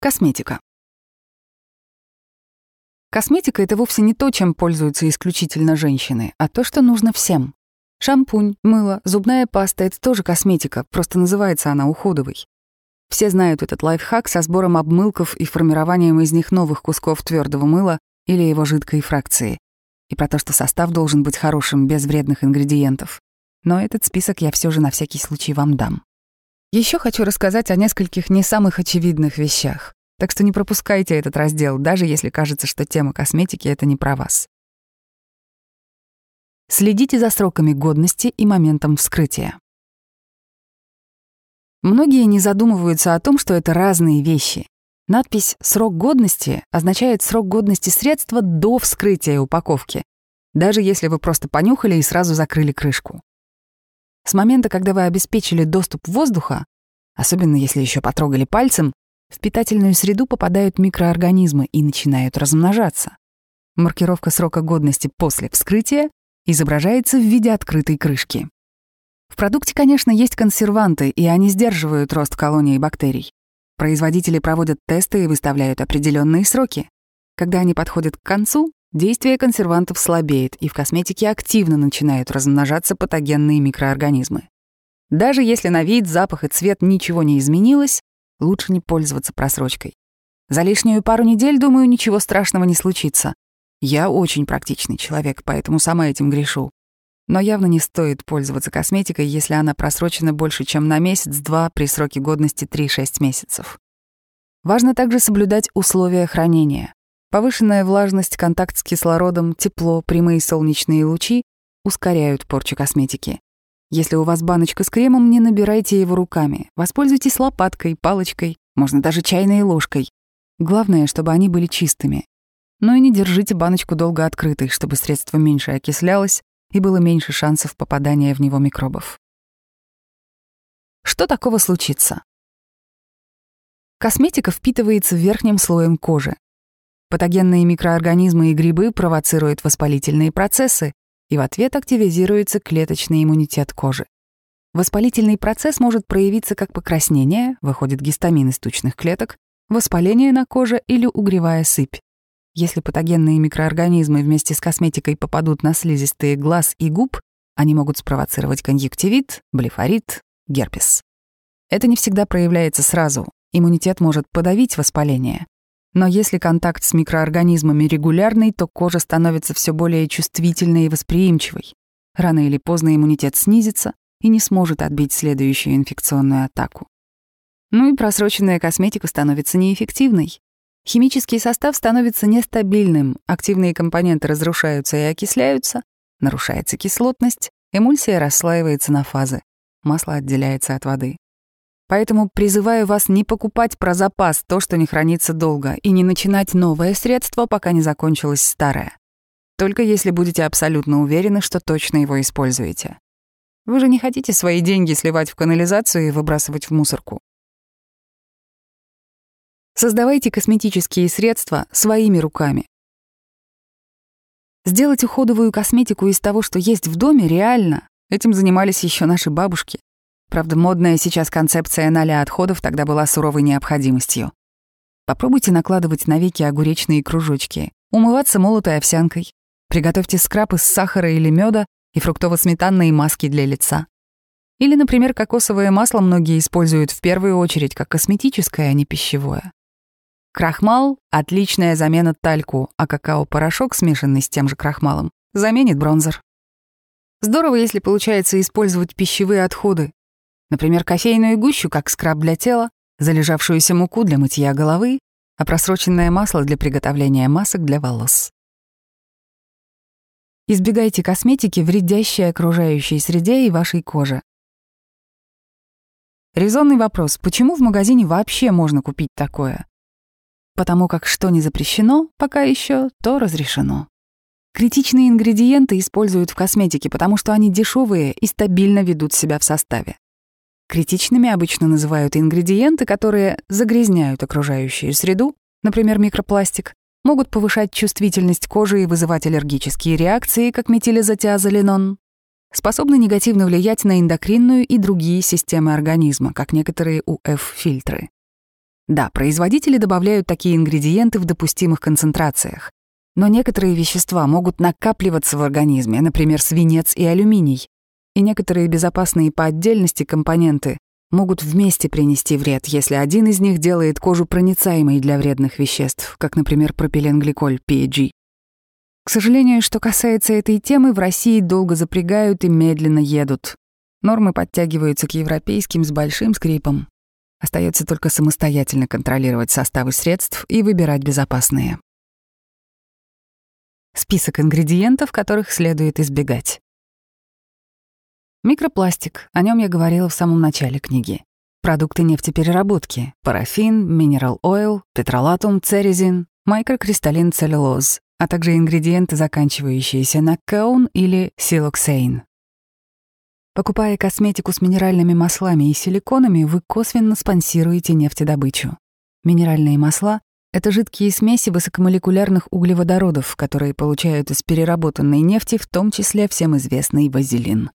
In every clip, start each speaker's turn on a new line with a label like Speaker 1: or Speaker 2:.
Speaker 1: Косметика. Косметика — это вовсе не то, чем пользуются исключительно женщины, а то, что нужно всем. Шампунь, мыло, зубная паста — это тоже косметика, просто называется она уходовой. Все знают этот лайфхак со сбором обмылков и формированием из них новых кусков твердого мыла или его жидкой фракции. И про то, что состав должен быть хорошим, без вредных ингредиентов. Но этот список я все же на всякий случай вам дам. Еще хочу рассказать о нескольких не самых очевидных вещах. Так что не пропускайте этот раздел, даже если кажется, что тема косметики — это не про вас. Следите за сроками годности и моментом вскрытия. Многие не задумываются о том, что это разные вещи. Надпись «срок годности» означает срок годности средства до вскрытия упаковки, даже если вы просто понюхали и сразу закрыли крышку. С момента, когда вы обеспечили доступ воздуха, особенно если еще потрогали пальцем, в питательную среду попадают микроорганизмы и начинают размножаться. Маркировка срока годности после вскрытия изображается в виде открытой крышки. В продукте, конечно, есть консерванты, и они сдерживают рост колонии бактерий. Производители проводят тесты и выставляют определенные сроки. Когда они подходят к концу, Действие консервантов слабеет, и в косметике активно начинают размножаться патогенные микроорганизмы. Даже если на вид, запах и цвет ничего не изменилось, лучше не пользоваться просрочкой. За лишнюю пару недель, думаю, ничего страшного не случится. Я очень практичный человек, поэтому сама этим грешу. Но явно не стоит пользоваться косметикой, если она просрочена больше, чем на месяц-два при сроке годности 3-6 месяцев. Важно также соблюдать условия хранения. Повышенная влажность, контакт с кислородом, тепло, прямые солнечные лучи ускоряют порчу косметики. Если у вас баночка с кремом, не набирайте его руками. Воспользуйтесь лопаткой, палочкой, можно даже чайной ложкой. Главное, чтобы они были чистыми. Но ну и не держите баночку долго открытой, чтобы средство меньше окислялось и было меньше шансов попадания в него микробов. Что такого случится? Косметика впитывается верхним слоем кожи. Патогенные микроорганизмы и грибы провоцируют воспалительные процессы, и в ответ активизируется клеточный иммунитет кожи. Воспалительный процесс может проявиться как покраснение, выходит гистамин из тучных клеток, воспаление на коже или угревая сыпь. Если патогенные микроорганизмы вместе с косметикой попадут на слизистые глаз и губ, они могут спровоцировать конъюнктивит, блефорит, герпес. Это не всегда проявляется сразу. Иммунитет может подавить воспаление, но если контакт с микроорганизмами регулярный, то кожа становится все более чувствительной и восприимчивой. Рано или поздно иммунитет снизится и не сможет отбить следующую инфекционную атаку. Ну и просроченная косметика становится неэффективной. Химический состав становится нестабильным, активные компоненты разрушаются и окисляются, нарушается кислотность, эмульсия расслаивается на фазы, масло отделяется от воды. Поэтому призываю вас не покупать про запас то, что не хранится долго, и не начинать новое средство, пока не закончилось старое. Только если будете абсолютно уверены, что точно его используете. Вы же не хотите свои деньги сливать в канализацию и выбрасывать в мусорку. Создавайте косметические средства своими руками. Сделать уходовую косметику из того, что есть в доме, реально. Этим занимались еще наши бабушки. Правда, модная сейчас концепция ноля отходов тогда была суровой необходимостью. Попробуйте накладывать на веки огуречные кружочки, умываться молотой овсянкой, приготовьте скраб из сахара или меда и фруктово-сметанные маски для лица. Или, например, кокосовое масло многие используют в первую очередь как косметическое, а не пищевое. Крахмал — отличная замена тальку, а какао-порошок, смешанный с тем же крахмалом, заменит бронзер. Здорово, если получается использовать пищевые отходы, Например, кофейную гущу, как скраб для тела, залежавшуюся муку для мытья головы, а просроченное масло для приготовления масок для волос. Избегайте косметики, вредящей окружающей среде и вашей коже. Резонный вопрос, почему в магазине вообще можно купить такое? Потому как что не запрещено пока еще, то разрешено. Критичные ингредиенты используют в косметике, потому что они дешевые и стабильно ведут себя в составе. Критичными обычно называют ингредиенты, которые загрязняют окружающую среду, например, микропластик, могут повышать чувствительность кожи и вызывать аллергические реакции, как метилизотиазолинон, способны негативно влиять на эндокринную и другие системы организма, как некоторые УФ-фильтры. Да, производители добавляют такие ингредиенты в допустимых концентрациях, но некоторые вещества могут накапливаться в организме, например, свинец и алюминий, и некоторые безопасные по отдельности компоненты могут вместе принести вред, если один из них делает кожу проницаемой для вредных веществ, как, например, пропиленгликоль PAG. К сожалению, что касается этой темы, в России долго запрягают и медленно едут. Нормы подтягиваются к европейским с большим скрипом. Остается только самостоятельно контролировать составы средств и выбирать безопасные. Список ингредиентов, которых следует избегать. Микропластик, о нем я говорила в самом начале книги. Продукты нефтепереработки — парафин, минерал-ойл, петролатум, церезин, микрокристаллин целлюлоз, а также ингредиенты, заканчивающиеся на каун или силоксейн. Покупая косметику с минеральными маслами и силиконами, вы косвенно спонсируете нефтедобычу. Минеральные масла — это жидкие смеси высокомолекулярных углеводородов, которые получают из переработанной нефти, в том числе всем известный вазелин.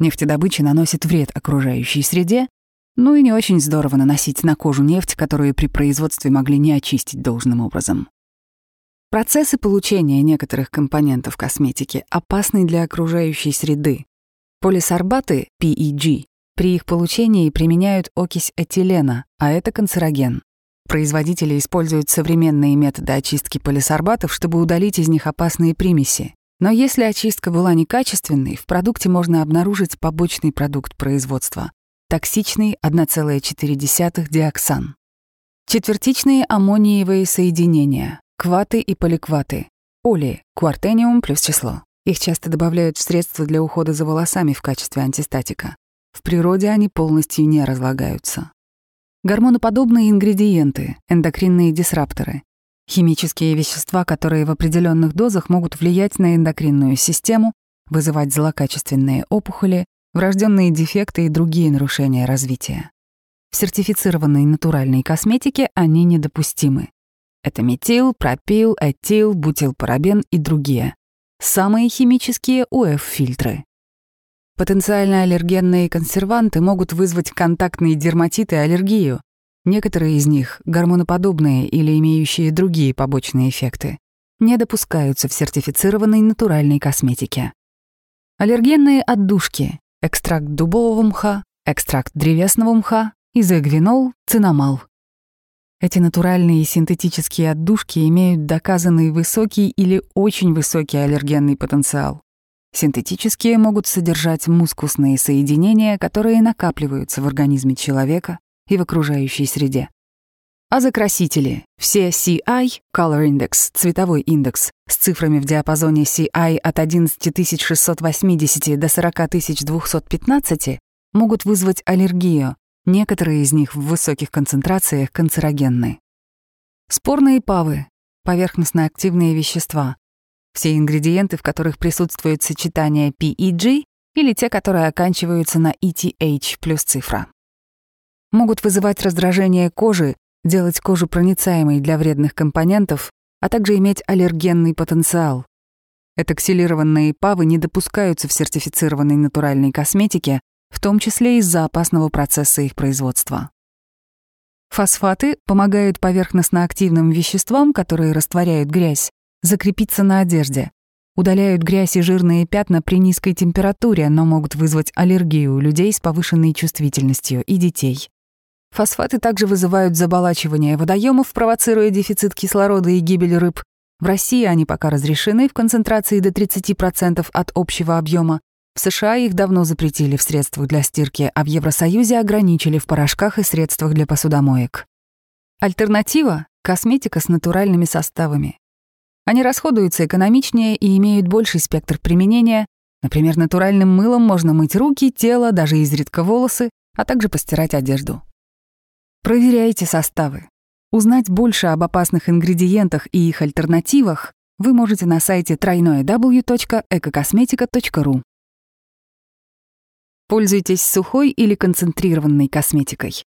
Speaker 1: Нефть добычи наносит вред окружающей среде, ну и не очень здорово наносить на кожу нефть, которую при производстве могли не очистить должным образом. Процессы получения некоторых компонентов косметики опасны для окружающей среды. Полисорбаты, PEG, при их получении применяют окись этилена, а это канцероген. Производители используют современные методы очистки полисорбатов, чтобы удалить из них опасные примеси. Но если очистка была некачественной, в продукте можно обнаружить побочный продукт производства — токсичный 1,4 диоксан. Четвертичные аммониевые соединения — кваты и поликваты, поли, квартениум плюс число. Их часто добавляют в средства для ухода за волосами в качестве антистатика. В природе они полностью не разлагаются. Гормоноподобные ингредиенты, эндокринные дисрапторы, Химические вещества, которые в определенных дозах могут влиять на эндокринную систему, вызывать злокачественные опухоли, врожденные дефекты и другие нарушения развития. В сертифицированной натуральной косметике они недопустимы. Это метил, пропил, этил, бутилпарабен и другие. Самые химические УФ-фильтры. Потенциально аллергенные консерванты могут вызвать контактные дерматиты и аллергию, Некоторые из них, гормоноподобные или имеющие другие побочные эффекты, не допускаются в сертифицированной натуральной косметике. Аллергенные отдушки — экстракт дубового мха, экстракт древесного мха, изоэгвинол, цинамал. Эти натуральные и синтетические отдушки имеют доказанный высокий или очень высокий аллергенный потенциал. Синтетические могут содержать мускусные соединения, которые накапливаются в организме человека и в окружающей среде. А закрасители Все CI, Color Index, цветовой индекс, с цифрами в диапазоне CI от 11680 до 40215 могут вызвать аллергию. Некоторые из них в высоких концентрациях канцерогенны. Спорные павы — поверхностно-активные вещества. Все ингредиенты, в которых присутствует сочетание P и e G, или те, которые оканчиваются на ETH плюс цифра могут вызывать раздражение кожи, делать кожу проницаемой для вредных компонентов, а также иметь аллергенный потенциал. Этаксилированные павы не допускаются в сертифицированной натуральной косметике, в том числе из-за опасного процесса их производства. Фосфаты помогают поверхностно-активным веществам, которые растворяют грязь, закрепиться на одежде. Удаляют грязь и жирные пятна при низкой температуре, но могут вызвать аллергию у людей с повышенной чувствительностью и детей. Фосфаты также вызывают заболачивание водоемов, провоцируя дефицит кислорода и гибель рыб. В России они пока разрешены в концентрации до 30% от общего объема. В США их давно запретили в средствах для стирки, а в Евросоюзе ограничили в порошках и средствах для посудомоек. Альтернатива — косметика с натуральными составами. Они расходуются экономичнее и имеют больший спектр применения. Например, натуральным мылом можно мыть руки, тело, даже изредка волосы, а также постирать одежду. Проверяйте составы. Узнать больше об опасных ингредиентах и их альтернативах вы можете на сайте www.ecocosmetica.ru. Пользуйтесь сухой или концентрированной косметикой.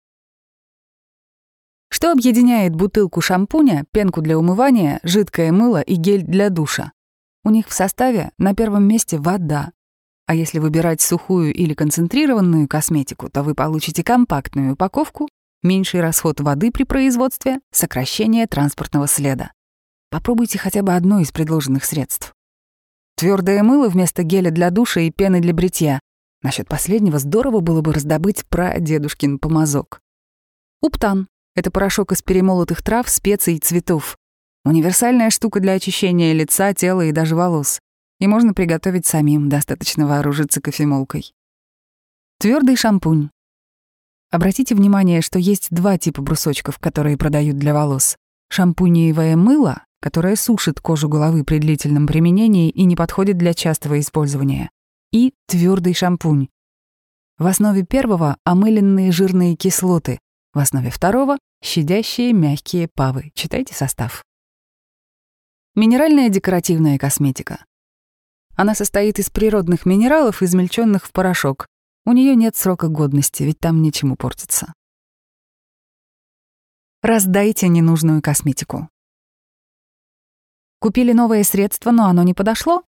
Speaker 1: Что объединяет бутылку шампуня, пенку для умывания, жидкое мыло и гель для душа? У них в составе на первом месте вода. А если выбирать сухую или концентрированную косметику, то вы получите компактную упаковку меньший расход воды при производстве, сокращение транспортного следа. Попробуйте хотя бы одно из предложенных средств. Твердое мыло вместо геля для душа и пены для бритья. Насчет последнего здорово было бы раздобыть прадедушкин помазок. Уптан — это порошок из перемолотых трав, специй и цветов. Универсальная штука для очищения лица, тела и даже волос. И можно приготовить самим, достаточно вооружиться кофемолкой. Твердый шампунь Обратите внимание, что есть два типа брусочков, которые продают для волос. Шампунеевое мыло, которое сушит кожу головы при длительном применении и не подходит для частого использования, и твердый шампунь. В основе первого — омыленные жирные кислоты, в основе второго — щадящие мягкие павы. Читайте состав. Минеральная декоративная косметика. Она состоит из природных минералов, измельченных в порошок, у нее нет срока годности, ведь там нечему портиться. Раздайте ненужную косметику. Купили новое средство, но оно не подошло?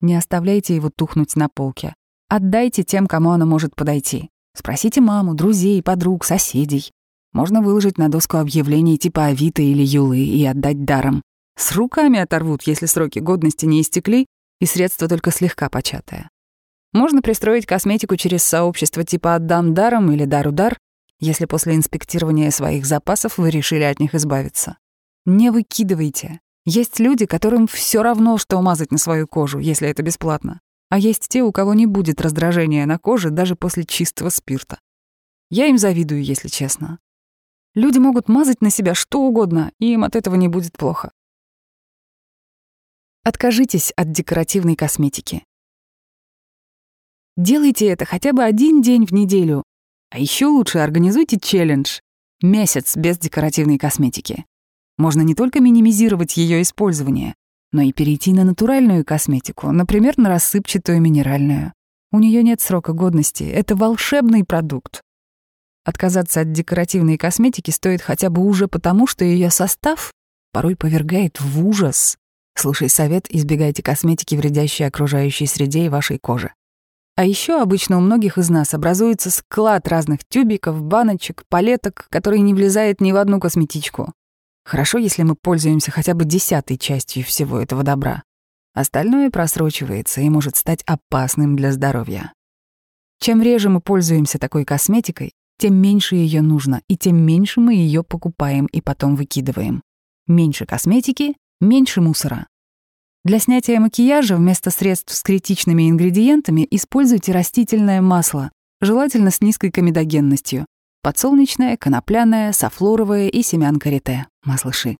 Speaker 1: Не оставляйте его тухнуть на полке. Отдайте тем, кому оно может подойти. Спросите маму, друзей, подруг, соседей. Можно выложить на доску объявлений типа Авито или Юлы и отдать даром. С руками оторвут, если сроки годности не истекли и средство только слегка початое. Можно пристроить косметику через сообщество типа «отдам даром» или «дар удар», если после инспектирования своих запасов вы решили от них избавиться. Не выкидывайте. Есть люди, которым все равно, что мазать на свою кожу, если это бесплатно. А есть те, у кого не будет раздражения на коже даже после чистого спирта. Я им завидую, если честно. Люди могут мазать на себя что угодно, и им от этого не будет плохо. Откажитесь от декоративной косметики. Делайте это хотя бы один день в неделю. А еще лучше организуйте челлендж. Месяц без декоративной косметики. Можно не только минимизировать ее использование, но и перейти на натуральную косметику, например, на рассыпчатую минеральную. У нее нет срока годности, это волшебный продукт. Отказаться от декоративной косметики стоит хотя бы уже потому, что ее состав порой повергает в ужас. Слушай совет, избегайте косметики, вредящей окружающей среде и вашей коже. А еще обычно у многих из нас образуется склад разных тюбиков, баночек, палеток, который не влезает ни в одну косметичку. Хорошо, если мы пользуемся хотя бы десятой частью всего этого добра. Остальное просрочивается и может стать опасным для здоровья. Чем реже мы пользуемся такой косметикой, тем меньше ее нужно, и тем меньше мы ее покупаем и потом выкидываем. Меньше косметики, меньше мусора. Для снятия макияжа вместо средств с критичными ингредиентами используйте растительное масло, желательно с низкой комедогенностью, подсолнечное, конопляное, софлоровое и семян карите, масло ши.